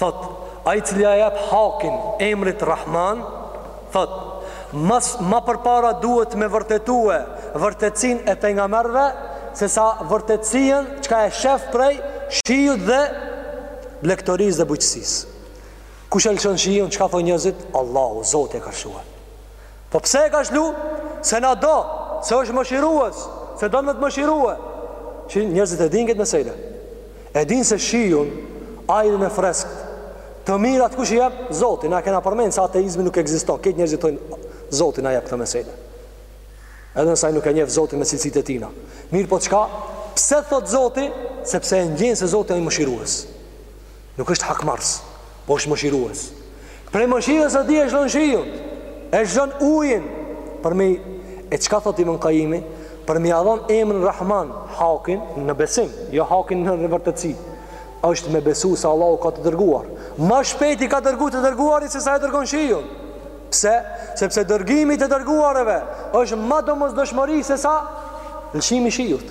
Thotë, Ai i cili ia jep hakin emrit Rahman, thotë, Mas, ma përpara duhet me vërtetue vërtetësinë e pejgamberëve, sesa vërtetësinë çka e shef prej shiut dhe blegtorisë dhe bujqësisë. Kush e lëshon shiun, çka thonë njerëzit? Allahu, Zoti e ka lëshue. Po pse e ka shlu? Se na do, se është mëshirues, se do me të mëshirue. Që njerëzit e din këtë mesele. E din se shiun, ajrin e freskët, të mirat kush i jep? Zoti, na kena përmend se ateizmi nuk ekziston. Këtë njerëzit thojnë, Zoti na jep këto mesele. Edhe nëse ai nuk e njef Zotin me cilësitë e tina. Mirëpo çka? Pse thot Zoti? Sepse e ndjen se Zoti ai mëshirues. Nuk është hakmarrës, po është mëshirues. Prej mëshirës së tij e shlon shiun, e shlon ujin për me e çka thotë Ibn Qayimi, për me ia dhon emrin Rahman, hakin në besim, jo hakin në vërtetësi. Është me besu se Allahu ka të dërguar. Ma shpejt i ka dërgu të dërguarit se sa e dërgon shiun. Pse? Sepse dërgimi i të dërguarëve është ma domosdoshmëri se sa lëshimi i shiut.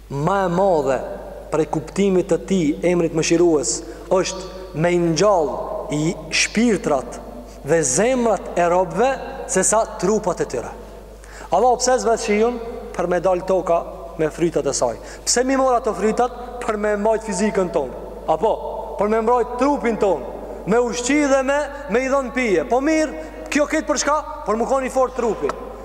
Më e madhe prej kuptimit të tij emrit mëshirues është me i ngjall shpirtrat dhe zemrat e robëve se sa trupat e tyre. Allahu pse zbret shiun për me dalë toka me frytat e saj? Pse mi mor ato frytat për me e mbajt fizikun tonë? Apo, për me mbrojt trupin tonë, me ushqi dhe me me i dhon pije. Po mirë, kjo këtë për çka? Për mu kon i fort trupi.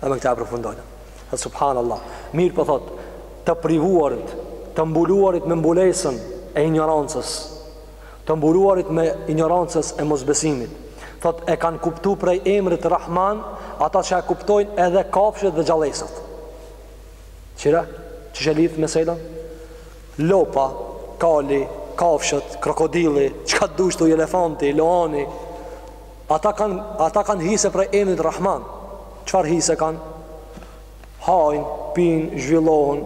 Dhe me këtë e përfundojnë. Dhe subhanallah. Mirëpo thotë, të privuarit, të mbuluarit me mbulesën e ignorancës, të mbuluarit me ignorancës e mosbesimit, thotë e kanë kuptu prej emrit Rahman, ata që e kuptojnë edhe kafshët dhe gjallesat. Qire, që që lidhë me sejda? Lopa, kali, kafshët, krokodilli, çka të dush ti, elefanti, luani, Ata kanë ata kanë hise prej emrit Rahman. Çfarë hise kanë? Hajnë, pinë, zhvillohen,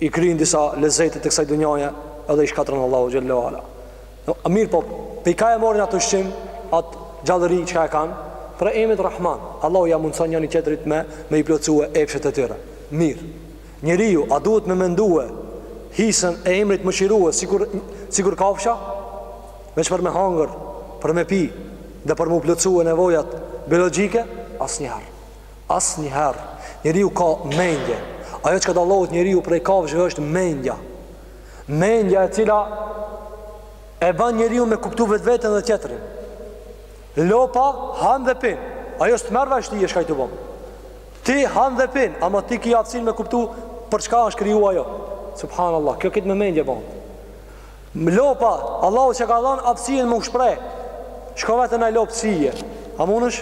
i kryjnë disa lezete të kësaj dunjaje edhe i shkatron Allahu xhelle ue ala. Mirëpo, pej ka e morin atë ushqim, atë gjallëri çka e kanë, prej emrit Rahman, Allahu ja mundëson njani tjetrit me, me i plotësue epshet e tyre. Mirë, njeriu, a duhet me mendue hisën e emrit mëshirues, sikur, sikur kafsha? Veç për me hangër, për me pi dhe për mu plotësue nevojat biologjike? Asnjëherë. Asnjëherë. Njeriu ka mendje. Ajo çka dallohet njeriu prej kafshëve është mendja. Mendja e cila e ban njeriu me kuptu vetveten dhe tjetrin. Lopa han dhe pin. Ajo s'të merr vesh ti çka je tu bo. Ti han dhe pin, ama ti ki aftësinë me kuptu për çka është kriju ajo. Subhanallah, kjo këtë me mendje ban. Lopa, Allahu s'ja ka dhënë aftësinë me u shpreh. Shko vete një lopë si je. A munesh?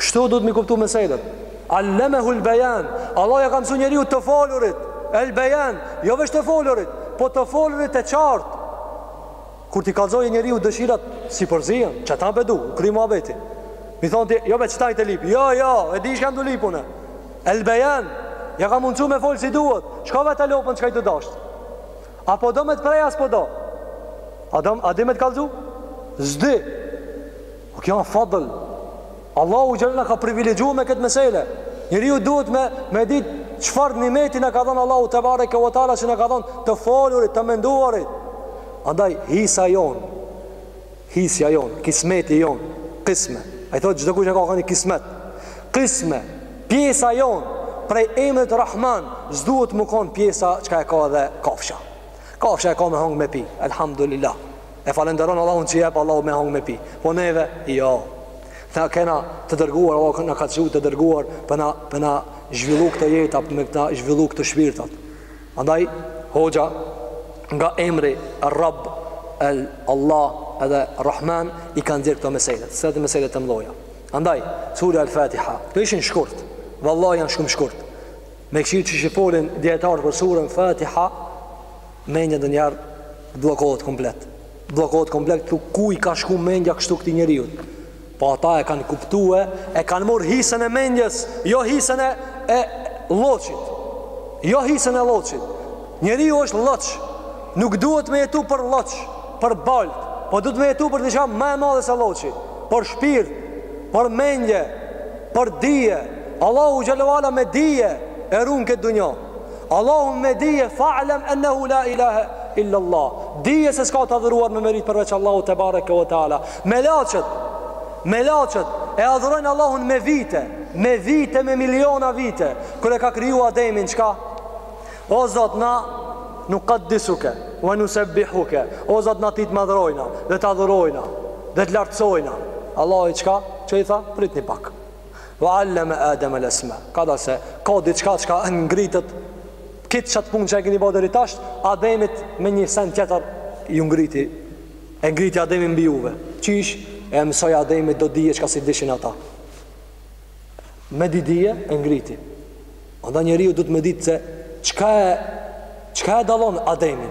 Kështu duhet m'i kuptu meselet. Allemehu l'bejan. Allah ja ka mësu njeriut të folurit. El bejan. Jo veç të folurit. Po të folurit e qartë. Kur t'i kallzojë njeriu dëshirat, s'i përzien, që ta bedu, kry muhabeti. Mi thonë ti, jo veç qëta je tu lyp. Jo, jo, e di çka jam tu lyp unë. El Bejan, ja ka mundësu me folë si duhet, shko vete lopën çka je tu dashtë? A po do me të prej, as po do? A, do, a di me të kallzu? S'di. O kjo a fadl. Allahu xhel-le na ka privilegju me këtë mesele. Njeriu duhet me, me ditë çfarë nimeti na ka dhënë Allahu tebareke ue teala që na ka dhënë të folurit, të menduarit. Andaj, hisa jonë, Hisja jonë, kismeti jonë, kisme. Ai thotë çdokush e ka ka ni kismet. Kisme, pjesa jonë, prej emrit Rahman, s'duhet me kon pjesa çka e ka edhe kafsha. Kafsha e ka me hong me pi. Elhamdulillah. E falënderon Allahun që i jep Allahu me hong me pi. Po neve, jo. Tha kena të dërguar, Allahu na ka çu të dërguar për na për na zhvillu këtë jetë, për na zhvillu këtë shpirtat. Andaj, Hoxha, nga emri Rabb, El, Allah, edhe Rahman, i ka nxjerrë këto mesele, se janë mesele të mëdha. Andaj, Sura El Fatiha, këto ishin shkurt, vallahi janë shumë shkurt. Me kshyrë çi që folin dijetarët për surën Fatiha, mendja e njerit bllokohet komplet. Bllokohet komplet, ku i ka shku mendja kështu këtij njeriut. Po ata e kanë kuptue, e kanë marrë hisën e mendjes, jo hisën e, e lloçit. Jo hisën e lloçit. Njeriu është lloç. Nuk duhet me jetu për lloç, për baltë. Po duhet me jetu për diçka ma e madhe se lloçi. Për shpirt, për mendje, për dije. Allahu xhelle ue ala me dije e run këtë dunja. Allahu me dije fa'lem ennehu la ilahe illa Allah. Dije se s'ka të adhuruar me meritë përveç Allahut tebareke ve teala. Melaçet, melaçet e adhurojnë Allahun me vite, me vite me miliona vite. Kur e ka kriju Ademin çka? O Zot na nukaddisuke, wa nusabbihuke. O Zot na ty të madhrojna, dhe të adhurojna, dhe të lartësojna. Allahu çka? Çi tha? Pritni pak. Wa allama Adam al asma. Ka dashtë se ka diçka çka e ngrit këtë çat punë që e keni bërë deri tash, Ademit me një send tjetër ju ngriti e ngriti Ademin mbi juve. Qysh e mësoi Ademit do dije çka s'i dishin ata. Me di dije e ngriti. Andaj njeriu duhet me ditë se çka e çka e dallon Ademin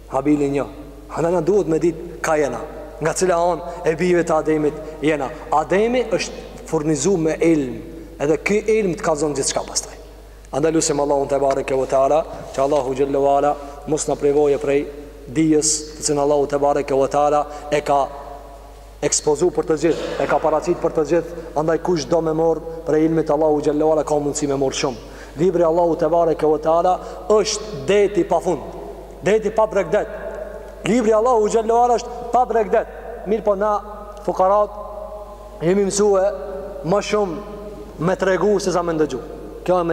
Habili një, andaj na duhet me ditë ka jena, nga cila anë e bijve të Ademit jena. Ademi është furnizu me ilm, edhe ky ilm të kallzon gjithçka pastaj. Andaj lusim Allahun të barë kjo të ala, që Allahu xhelle ue ala, mos na privojë prej dijes, të cilën Allahu tebareke ve teala, e ka Ekspozu për të gjithë, e ka paraqit për të gjithë, andaj kush do me marrë prej ilmit Allahut xhelle ue ala ka mundësi me marrë shumë. Libri i Allahut tebareke ve teala është det i pafund. Det i pa bregdet. Libri i Allahut xhelle ue ala është pa bregdet. Mirëpo na fukarat jemi mësue ma shumë me tregu se sa me ndëgju. Kjo e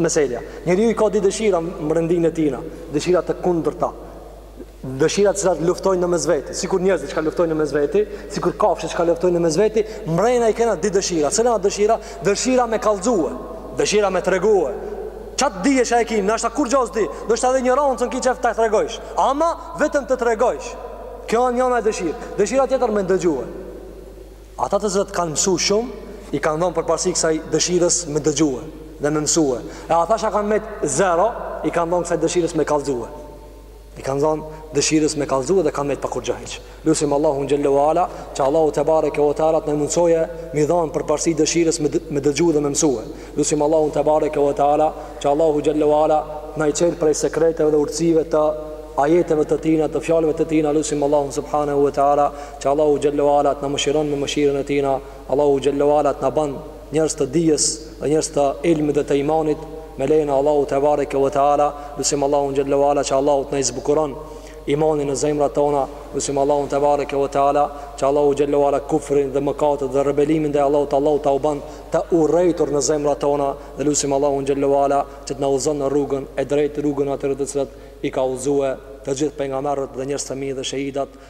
meselja. Njeriu i ka dy dëshira n'mrendinë e tina, dëshira të kundërta. Dëshira të cilat luftojnë në mes veti, sikur njerëzit që luftojnë në mes veti, sikur kafshët që luftojnë në mes veti, mbrenda i kena dy dëshira. Cila është dëshira? Dëshira me kallzue, dëshira me tregue. Çat dihesh ai kim, na është kur gjos di, do të edhe një rancën ki çaf ta tregojsh. Ama vetëm të tregojsh. Kjo është njëra dëshirë. Dëshira tjetër me dëgjue. Ata të zot kanë mësu shumë, i kanë dhënë përparësi kësaj dëshirës me dëgjue dhe me mësue. E ata që kanë met zero, i kanë dhënë kësaj dëshirës me kallzue. I kanë dhanë dëshirës me kallëzue dhe kanë met pa kurgjo hiç. Lusim Allahun Gjelle wa Ala që Allahu te bareke wa teala të na mundësoje mi dhanë përparësi dëshirës me, me dëgju dhe me mësue. Lusim Allahun te bareke wa teala që Allahu Gjelle wa Ala të na i çelë prej sekreteve dhe urtësive të ajeteve të Tina, të fjalëve të Tina. Lusim Allahun Subhanehu wa Teala që Allahu Gjelle wa Ala të na mëshiron me mëshirën e Tina. Allahu xhalla u ala të na ban njerëz të dijes dhe njerëz të ilmit dhe të imanit me lejen e Allahut te bareke ve teala lusim Allahun xhalla u ala që Allahu të na i zbukuron imanin në zemrat tona lusim Allahun te bareke ve teala që Allahu xhalla u ala kufrin dhe mëkatet dhe rebelimin ndaj Allahut Allahu ta u ban të urrejtur në zemrat tona dhe lusim Allahun xhalla u ala që të na udhëzon në rrugën e drejtë rrugën atyre të cilët i ka udhëzue të gjithë pejgamberët dhe njerëzit e mirë dhe shehidat